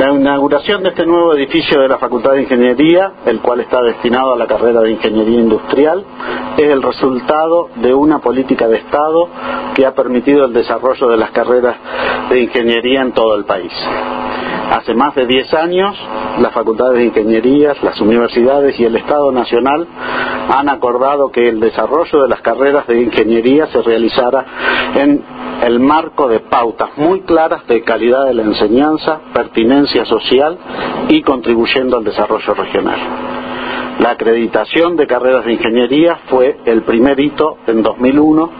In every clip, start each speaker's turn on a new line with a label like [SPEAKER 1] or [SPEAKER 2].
[SPEAKER 1] La inauguración de este nuevo edificio de la Facultad de Ingeniería, el cual está destinado a la carrera de Ingeniería Industrial, es el resultado de una política de Estado que ha permitido el desarrollo de las carreras de ingeniería en todo el país. Hace más de 10 años, las facultades de ingeniería, las universidades y el Estado Nacional han acordado que el desarrollo de las carreras de ingeniería se realizara en el marco de pautas muy claras de calidad de la enseñanza, pertinencia social y contribuyendo al desarrollo regional. La acreditación de carreras de ingeniería fue el primer hito en 2001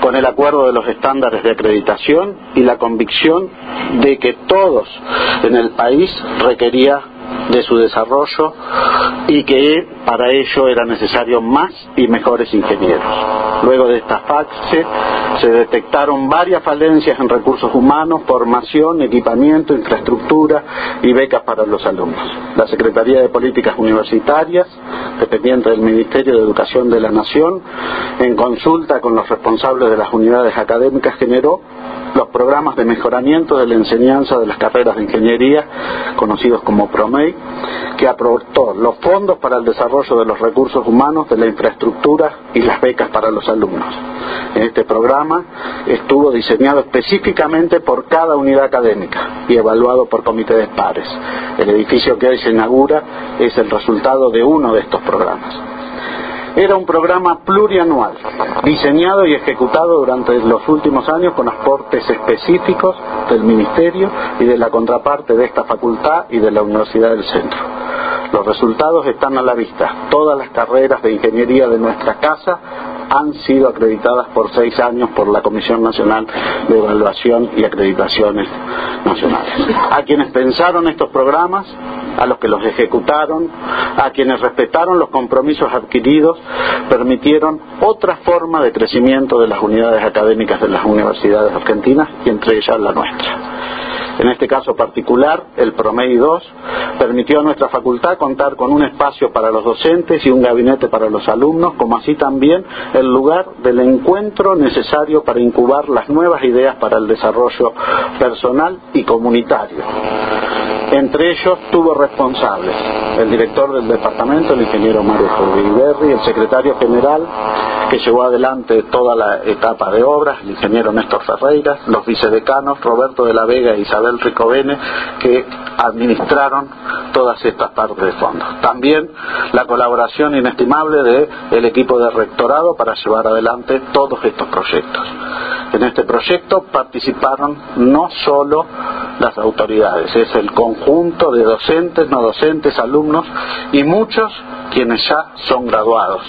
[SPEAKER 1] con el acuerdo de los estándares de acreditación y la convicción de que todos en el país requería de su desarrollo y que para ello era necesario más y mejores ingenieros. Luego de esta fase se detectaron varias falencias en recursos humanos, formación, equipamiento, infraestructura y becas para los alumnos. La Secretaría de Políticas Universitarias, dependiente del Ministerio de Educación de la Nación, en consulta con los responsables de las unidades académicas, generó los programas de mejoramiento de la enseñanza de las carreras de ingeniería, conocidos como PROMEI, que aportó los fondos para el desarrollo de los recursos humanos, de la infraestructura y las becas para los alumnos. Este programa estuvo diseñado específicamente por cada unidad académica y evaluado por comités de pares. El edificio que hoy se inaugura es el resultado de uno de estos programas. Era un programa plurianual, diseñado y ejecutado durante los últimos años con aportes específicos del Ministerio y de la contraparte de esta facultad y de la Universidad del Centro. Los resultados están a la vista. Todas las carreras de ingeniería de nuestra casa han sido acreditadas por seis años por la Comisión Nacional de Evaluación y Acreditaciones Nacionales. A quienes pensaron estos programas, a los que los ejecutaron, a quienes respetaron los compromisos adquiridos, permitieron otra forma de crecimiento de las unidades académicas de las universidades argentinas y entre ellas la nuestra. En este caso particular, el PROMEI 2 permitió a nuestra facultad contar con un espacio para los docentes y un gabinete para los alumnos, como así también el lugar del encuentro necesario para incubar las nuevas ideas para el desarrollo personal y comunitario. Entre ellos tuvo responsables el director del departamento, el ingeniero Mario Berri, el secretario general que llevó adelante toda la etapa de obras, el ingeniero Néstor Ferreira, los vicedecanos Roberto de la Vega e Isabel Ricovene, que administraron todas estas partes de fondo. También la colaboración inestimable del equipo de rectorado para llevar adelante todos estos proyectos. En este proyecto participaron no solo las autoridades, es el conjunto de docentes, no docentes, alumnos y muchos quienes ya son graduados,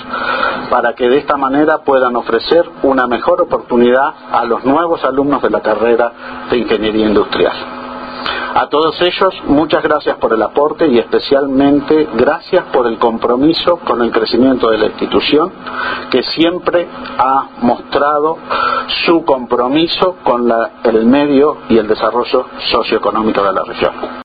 [SPEAKER 1] para que de esta manera puedan ofrecer una mejor oportunidad a los nuevos alumnos de la carrera de Ingeniería Industrial. A todos ellos, muchas gracias por el aporte y especialmente gracias por el compromiso con el crecimiento de la institución, que siempre ha mostrado su compromiso con el medio y el desarrollo socioeconómico de la región.